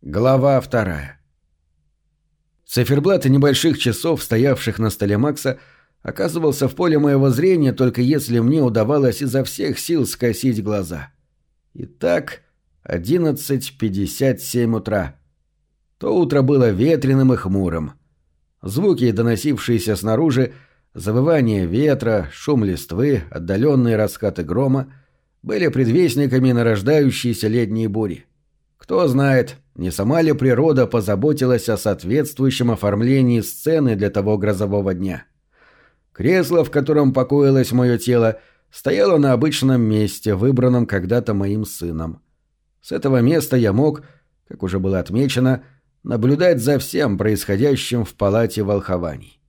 Глава вторая. Циферблат небольших часов, стоявших на столе Макса, оказывался в поле моего зрения только если мне удавалось изо всех сил скосить глаза. Итак, 11.57 утра. То утро было ветреным и хмурым. Звуки, доносившиеся снаружи, завывание ветра, шум листвы, отдаленные раскаты грома, были предвестниками нарождающейся летней бури. Кто знает, не сама ли природа позаботилась о соответствующем оформлении сцены для того грозового дня. Кресло, в котором покоилось мое тело, стояло на обычном месте, выбранном когда-то моим сыном. С этого места я мог, как уже было отмечено, наблюдать за всем происходящим в палате волхований.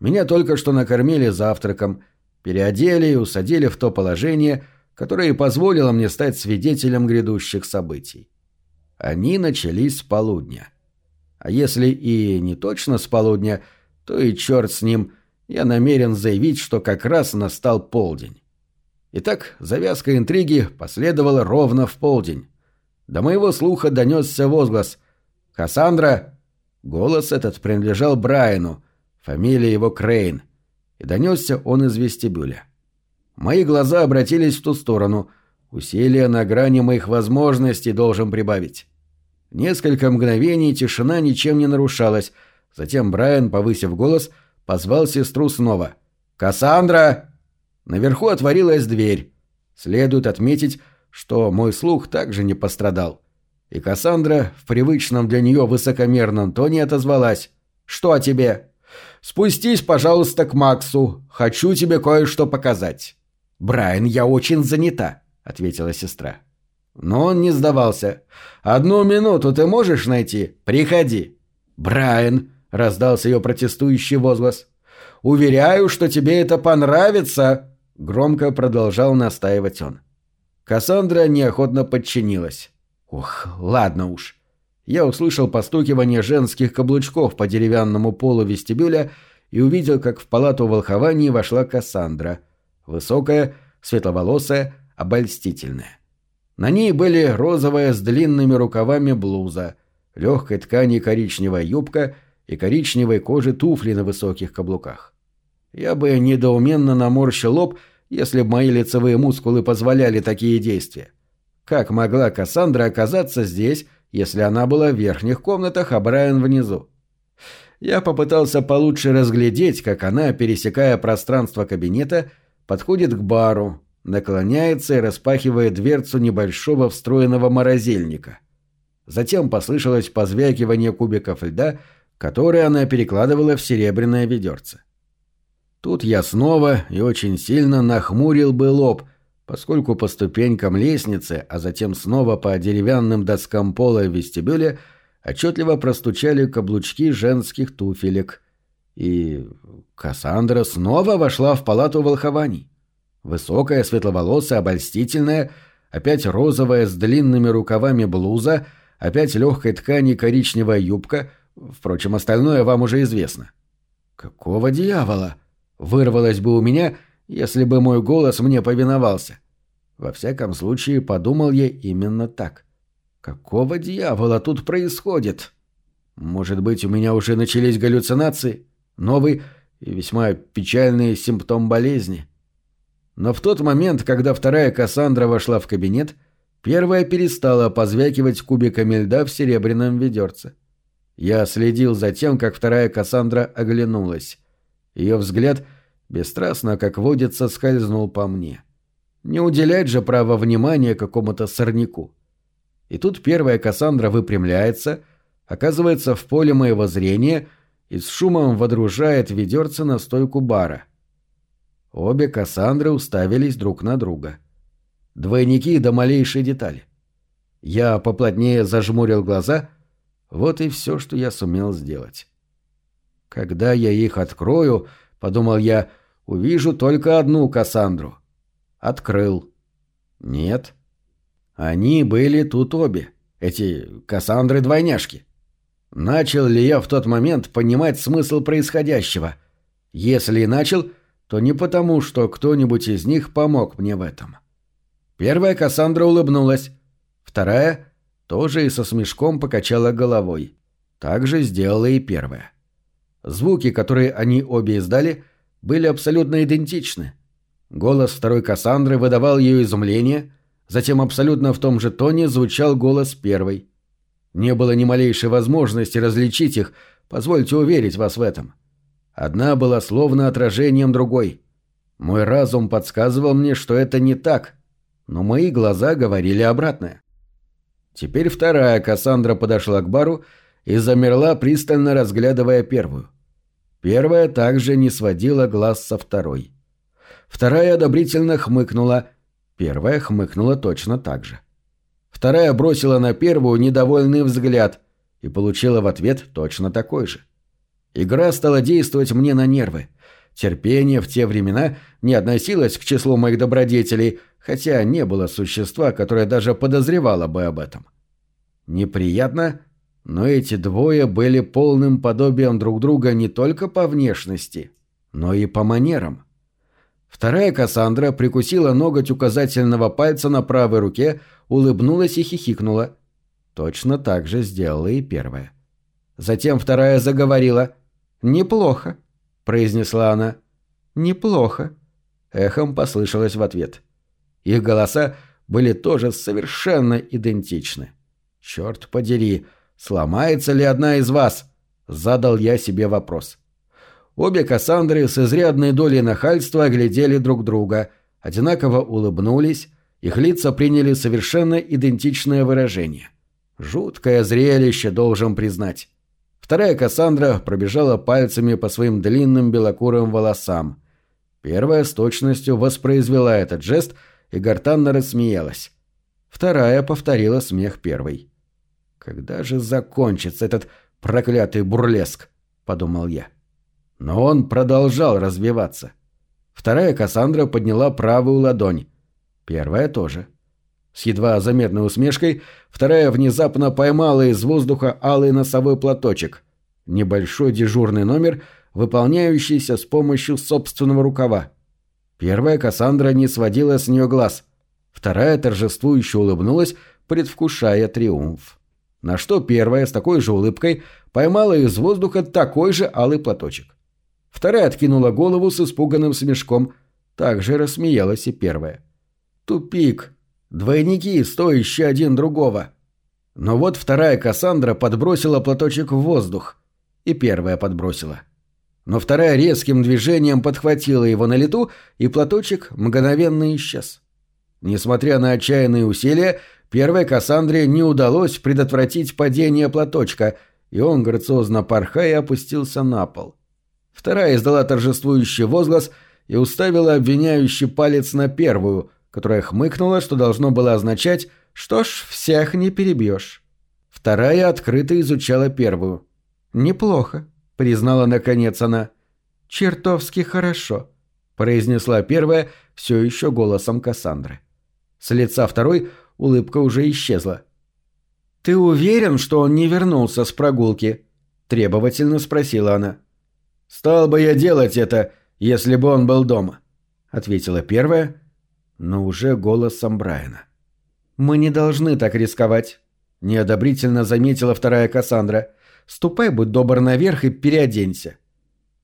Меня только что накормили завтраком, переодели и усадили в то положение, которое и позволило мне стать свидетелем грядущих событий. Они начались с полудня. А если и не точно с полудня, то и черт с ним, я намерен заявить, что как раз настал полдень. Итак, завязка интриги последовала ровно в полдень. До моего слуха донесся возглас «Кассандра!» Голос этот принадлежал Брайану, фамилия его Крейн, и донесся он из вестибюля. Мои глаза обратились в ту сторону. Усилия на грани моих возможностей должен прибавить. Несколько мгновений тишина ничем не нарушалась. Затем Брайан, повысив голос, позвал сестру снова. «Кассандра!» Наверху отворилась дверь. Следует отметить, что мой слух также не пострадал. И Кассандра в привычном для нее высокомерном тоне отозвалась. «Что о тебе?» «Спустись, пожалуйста, к Максу. Хочу тебе кое-что показать». «Брайан, я очень занята», — ответила сестра. Но он не сдавался. «Одну минуту ты можешь найти? Приходи!» «Брайан!» — раздался ее протестующий возглас. «Уверяю, что тебе это понравится!» — громко продолжал настаивать он. Кассандра неохотно подчинилась. «Ух, ладно уж». Я услышал постукивание женских каблучков по деревянному полу вестибюля и увидел, как в палату волхований вошла Кассандра. Высокая, светловолосая, обольстительная. На ней были розовая с длинными рукавами блуза, легкой ткани коричневая юбка и коричневой кожи туфли на высоких каблуках. Я бы недоуменно наморщил лоб, если бы мои лицевые мускулы позволяли такие действия. Как могла Кассандра оказаться здесь, если она была в верхних комнатах, а Брайан внизу? Я попытался получше разглядеть, как она, пересекая пространство кабинета, подходит к бару, наклоняется и распахивает дверцу небольшого встроенного морозильника. Затем послышалось позвякивание кубиков льда, которые она перекладывала в серебряное ведерце. Тут я снова и очень сильно нахмурил бы лоб, поскольку по ступенькам лестницы, а затем снова по деревянным доскам пола в вестибюле отчетливо простучали каблучки женских туфелек. И Кассандра снова вошла в палату волхований. Высокая, светловолосая, обольстительная, опять розовая с длинными рукавами блуза, опять легкой ткани коричневая юбка, впрочем, остальное вам уже известно. Какого дьявола? Вырвалось бы у меня, если бы мой голос мне повиновался. Во всяком случае, подумал я именно так. Какого дьявола тут происходит? Может быть, у меня уже начались галлюцинации? Новый и весьма печальный симптом болезни? Но в тот момент, когда вторая Кассандра вошла в кабинет, первая перестала позвякивать кубиками льда в серебряном ведерце. Я следил за тем, как вторая Кассандра оглянулась. Ее взгляд, бесстрастно, как водится, скользнул по мне. Не уделять же право внимания какому-то сорняку. И тут первая Кассандра выпрямляется, оказывается в поле моего зрения и с шумом водружает ведерце на стойку бара. Обе Кассандры уставились друг на друга. Двойники до малейшей детали. Я поплотнее зажмурил глаза. Вот и все, что я сумел сделать. Когда я их открою, подумал я, увижу только одну Кассандру. Открыл. Нет. Они были тут обе. Эти Кассандры-двойняшки. Начал ли я в тот момент понимать смысл происходящего? Если и начал, то не потому, что кто-нибудь из них помог мне в этом. Первая Кассандра улыбнулась, вторая тоже и со смешком покачала головой. Так же сделала и первая. Звуки, которые они обе издали, были абсолютно идентичны. Голос второй Кассандры выдавал ее изумление, затем абсолютно в том же тоне звучал голос первой. Не было ни малейшей возможности различить их, позвольте уверить вас в этом. Одна была словно отражением другой. Мой разум подсказывал мне, что это не так, но мои глаза говорили обратное. Теперь вторая Кассандра подошла к бару и замерла, пристально разглядывая первую. Первая также не сводила глаз со второй. Вторая одобрительно хмыкнула, первая хмыкнула точно так же. Вторая бросила на первую недовольный взгляд и получила в ответ точно такой же. Игра стала действовать мне на нервы. Терпение в те времена не относилось к числу моих добродетелей, хотя не было существа, которое даже подозревало бы об этом. Неприятно, но эти двое были полным подобием друг друга не только по внешности, но и по манерам. Вторая Кассандра прикусила ноготь указательного пальца на правой руке, улыбнулась и хихикнула. Точно так же сделала и первая. Затем вторая заговорила. «Неплохо», — произнесла она. «Неплохо», — эхом послышалось в ответ. Их голоса были тоже совершенно идентичны. «Черт подери, сломается ли одна из вас?» — задал я себе вопрос. Обе Кассандры с изрядной долей нахальства оглядели друг друга, одинаково улыбнулись, их лица приняли совершенно идентичное выражение. Жуткое зрелище, должен признать. Вторая Кассандра пробежала пальцами по своим длинным белокурым волосам. Первая с точностью воспроизвела этот жест и гортанно рассмеялась. Вторая повторила смех первой. «Когда же закончится этот проклятый бурлеск?» — подумал я. Но он продолжал развиваться. Вторая Кассандра подняла правую ладонь. Первая тоже. С едва заметной усмешкой вторая внезапно поймала из воздуха алый носовой платочек. Небольшой дежурный номер, выполняющийся с помощью собственного рукава. Первая Кассандра не сводила с нее глаз. Вторая торжествующе улыбнулась, предвкушая триумф. На что первая с такой же улыбкой поймала из воздуха такой же алый платочек. Вторая откинула голову с испуганным смешком. Также рассмеялась и первая. Тупик. Двойники, стоящие один другого. Но вот вторая Кассандра подбросила платочек в воздух. И первая подбросила. Но вторая резким движением подхватила его на лету, и платочек мгновенно исчез. Несмотря на отчаянные усилия, первой Кассандре не удалось предотвратить падение платочка, и он, грациозно порхая, опустился на пол. Вторая издала торжествующий возглас и уставила обвиняющий палец на первую, которая хмыкнула, что должно было означать «что ж, всех не перебьешь». Вторая открыто изучала первую. «Неплохо», — признала наконец она. «Чертовски хорошо», — произнесла первая все еще голосом Кассандры. С лица второй улыбка уже исчезла. «Ты уверен, что он не вернулся с прогулки?» — требовательно спросила она. «Стал бы я делать это, если бы он был дома», — ответила первая, но уже голосом Брайана. «Мы не должны так рисковать», — неодобрительно заметила вторая Кассандра. «Ступай, будь добр, наверх и переоденься».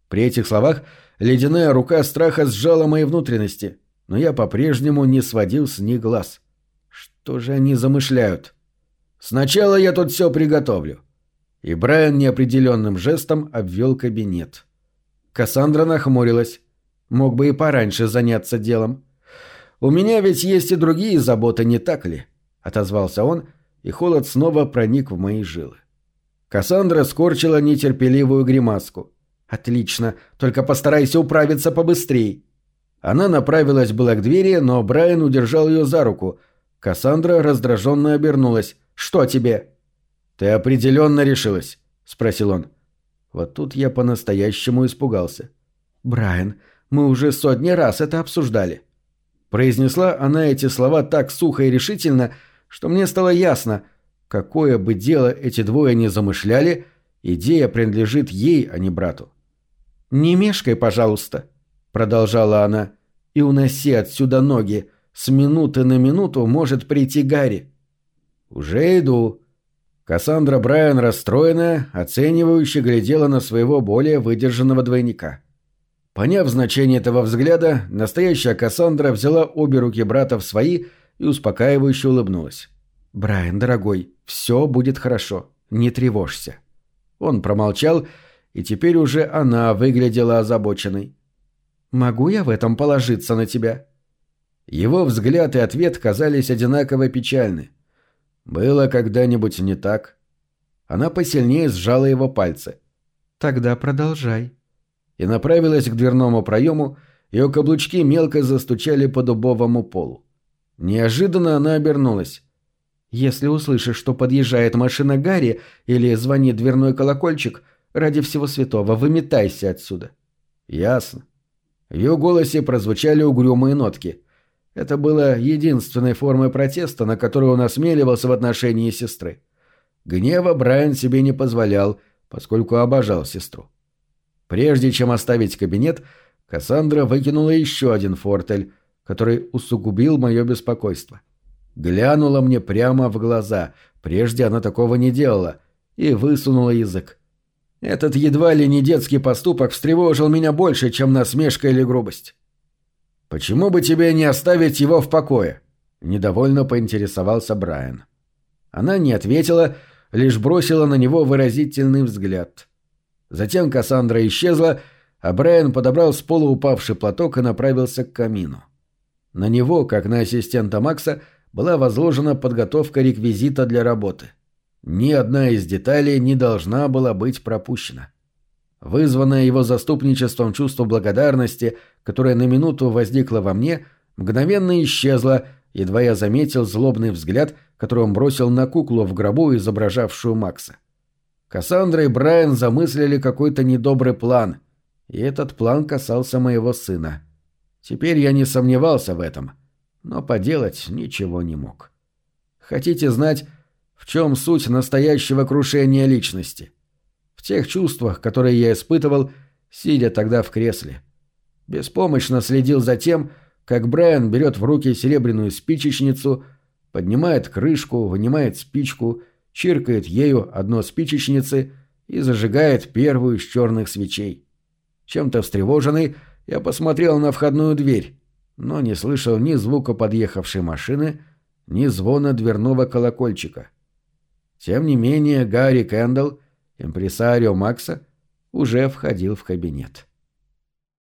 При этих словах ледяная рука страха сжала мои внутренности, но я по-прежнему не сводил с них глаз. Что же они замышляют? «Сначала я тут все приготовлю». И Брайан неопределенным жестом обвел кабинет. Кассандра нахмурилась. Мог бы и пораньше заняться делом. «У меня ведь есть и другие заботы, не так ли?» — отозвался он, и холод снова проник в мои жилы. Кассандра скорчила нетерпеливую гримаску. «Отлично, только постарайся управиться побыстрей». Она направилась была к двери, но Брайан удержал ее за руку. Кассандра раздраженно обернулась. «Что тебе?» «Ты определенно решилась?» — спросил он. Вот тут я по-настоящему испугался. «Брайан, мы уже сотни раз это обсуждали». Произнесла она эти слова так сухо и решительно, что мне стало ясно, какое бы дело эти двое не замышляли, идея принадлежит ей, а не брату. «Не мешкай, пожалуйста», — продолжала она, — «и уноси отсюда ноги. С минуты на минуту может прийти Гарри». «Уже иду». Кассандра Брайан, расстроенная, оценивающе глядела на своего более выдержанного двойника. Поняв значение этого взгляда, настоящая Кассандра взяла обе руки брата в свои и успокаивающе улыбнулась. «Брайан, дорогой, все будет хорошо. Не тревожься». Он промолчал, и теперь уже она выглядела озабоченной. «Могу я в этом положиться на тебя?» Его взгляд и ответ казались одинаково печальны. Было когда-нибудь не так. Она посильнее сжала его пальцы. «Тогда продолжай». И направилась к дверному проему, ее каблучки мелко застучали по дубовому полу. Неожиданно она обернулась. «Если услышишь, что подъезжает машина Гарри или звонит дверной колокольчик, ради всего святого, выметайся отсюда». «Ясно». В ее голосе прозвучали угрюмые нотки. Это было единственной формой протеста, на которую он осмеливался в отношении сестры. Гнева Брайан себе не позволял, поскольку обожал сестру. Прежде чем оставить кабинет, Кассандра выкинула еще один фортель, который усугубил мое беспокойство. Глянула мне прямо в глаза, прежде она такого не делала, и высунула язык. Этот едва ли не детский поступок встревожил меня больше, чем насмешка или грубость. «Почему бы тебе не оставить его в покое?» — недовольно поинтересовался Брайан. Она не ответила, лишь бросила на него выразительный взгляд. Затем Кассандра исчезла, а Брайан подобрал с пола упавший платок и направился к камину. На него, как на ассистента Макса, была возложена подготовка реквизита для работы. Ни одна из деталей не должна была быть пропущена. Вызванное его заступничеством чувство благодарности, которое на минуту возникло во мне, мгновенно исчезло, едва я заметил злобный взгляд, который он бросил на куклу в гробу, изображавшую Макса. Кассандра и Брайан замыслили какой-то недобрый план, и этот план касался моего сына. Теперь я не сомневался в этом, но поделать ничего не мог. Хотите знать, в чем суть настоящего крушения личности? тех чувствах, которые я испытывал, сидя тогда в кресле. Беспомощно следил за тем, как Брайан берет в руки серебряную спичечницу, поднимает крышку, вынимает спичку, чиркает ею одно спичечницы и зажигает первую из черных свечей. Чем-то встревоженный, я посмотрел на входную дверь, но не слышал ни звука подъехавшей машины, ни звона дверного колокольчика. Тем не менее, Гарри Кэндалл Импресарио Макса уже входил в кабинет.